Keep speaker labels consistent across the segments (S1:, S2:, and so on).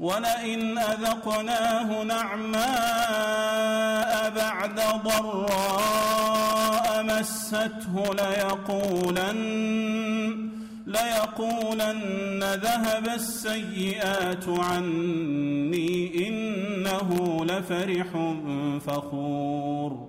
S1: ولئن أذقناه نعماء بعد ضراء مسته ليقولن ليقولن ذهب السيئات عني إنه لفرح فخور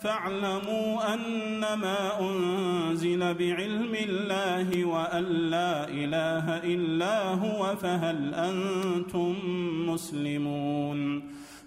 S1: فاعلموا أنما أنزل بعلم الله وأن لا إله إلا هو فهل أنتم مسلمون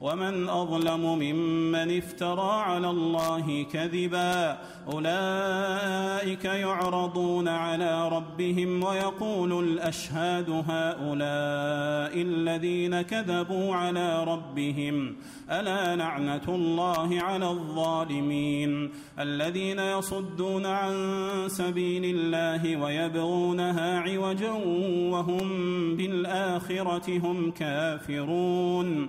S1: ومن اظلم ممن افترى على الله كذبا اولئك يعرضون على ربهم ويقول الاشهاد هؤلاء الذين كذبوا على ربهم الا لعنه الله على الظالمين الذين يصدون عن سبيل الله ويبغونها عوجا وهم بالاخره هم كافرون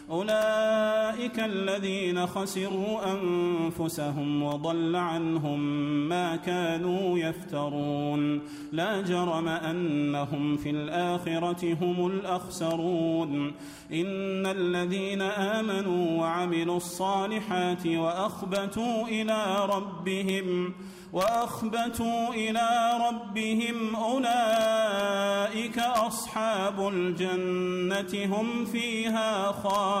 S1: أولئك الذين خسروا أنفسهم وضل عنهم ما كانوا يفترون لا جرم أنهم في الآخرة هم الأخسرون إن الذين آمنوا وعملوا الصالحات وأخبتوا إلى ربهم واخبتوا الى ربهم اولئك اصحاب الجنه هم فيها خالدون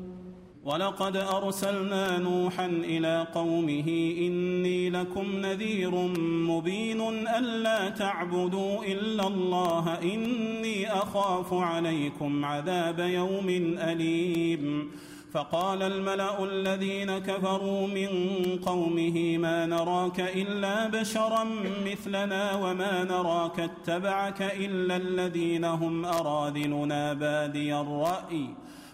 S1: ولقد ارسلنا نوحا الى قومه اني لكم نذير مبين الا تعبدوا الا الله اني اخاف عليكم عذاب يوم اليم فقال الملا الذين كفروا من قومه ما نراك الا بشرا مثلنا وما نراك اتبعك الا الذين هم اراذلنا بادي الراي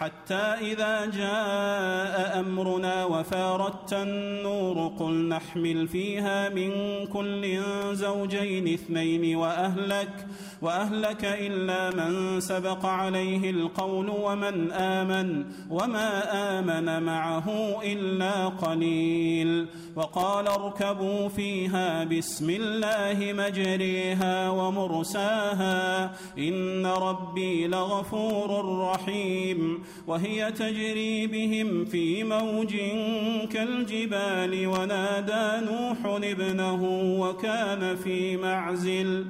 S1: حتى إذا جاء أمرنا وفارت النور قل نحمل فيها من كل زوجين اثنين وأهلك وأهلك إلا من سبق عليه القول ومن آمن وما آمن معه إلا قليل وقال اركبوا فيها بسم الله مجريها ومرساها إن ربي لغفور رحيم وهي تجري بهم في موج كالجبال ونادى نوح ابنه وكان في معزل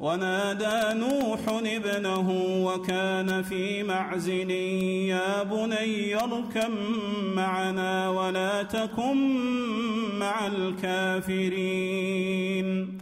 S1: ونادى نوح ابنه وكان في معزل يا بني اركم معنا ولا تكن مع الكافرين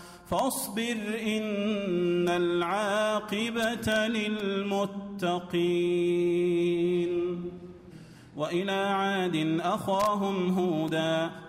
S1: فاصبر إن العاقبة للمتقين وإلى عاد أخاهم هوداً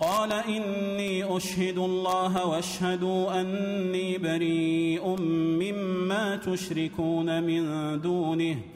S1: قال إني أشهد الله واشهدوا أني بريء مما تشركون من دونه ۖ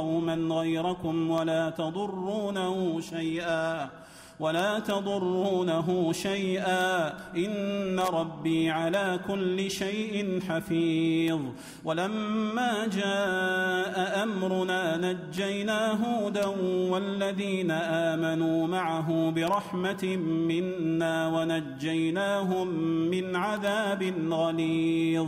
S1: قوما غيركم ولا تضرونه شيئا ولا تضرونه شيئا ان ربي على كل شيء حفيظ ولما جاء امرنا نجينا هودا والذين امنوا معه برحمه منا ونجيناهم من عذاب غليظ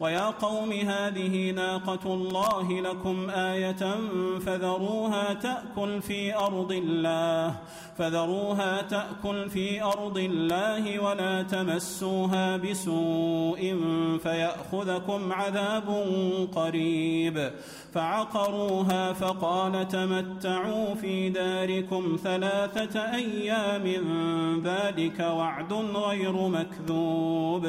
S1: ويا قوم هذه ناقة الله لكم آية فذروها تأكل في أرض الله فذروها تأكل في أرض الله ولا تمسوها بسوء فيأخذكم عذاب قريب فعقروها فقال تمتعوا في داركم ثلاثة أيام ذلك وعد غير مكذوب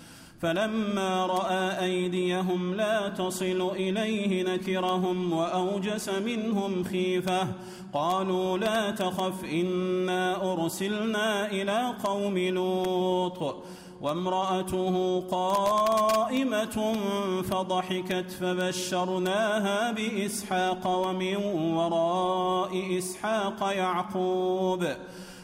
S1: فلما راى ايديهم لا تصل اليه نكرهم واوجس منهم خيفه قالوا لا تخف انا ارسلنا الى قوم لوط وامراته قائمه فضحكت فبشرناها باسحاق ومن وراء اسحاق يعقوب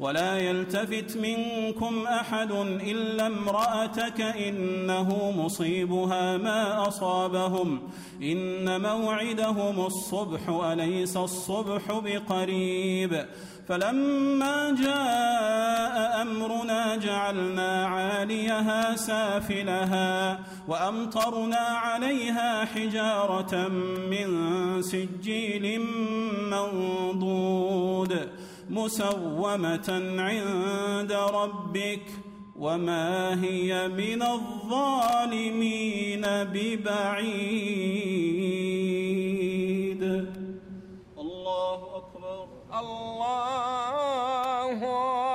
S1: ولا يلتفت منكم احد الا امراتك انه مصيبها ما اصابهم ان موعدهم الصبح اليس الصبح بقريب فلما جاء امرنا جعلنا عاليها سافلها وامطرنا عليها حجاره من سجيل منضود مسومة عند ربك وما هي من الظالمين ببعيد الله أكبر الله أكبر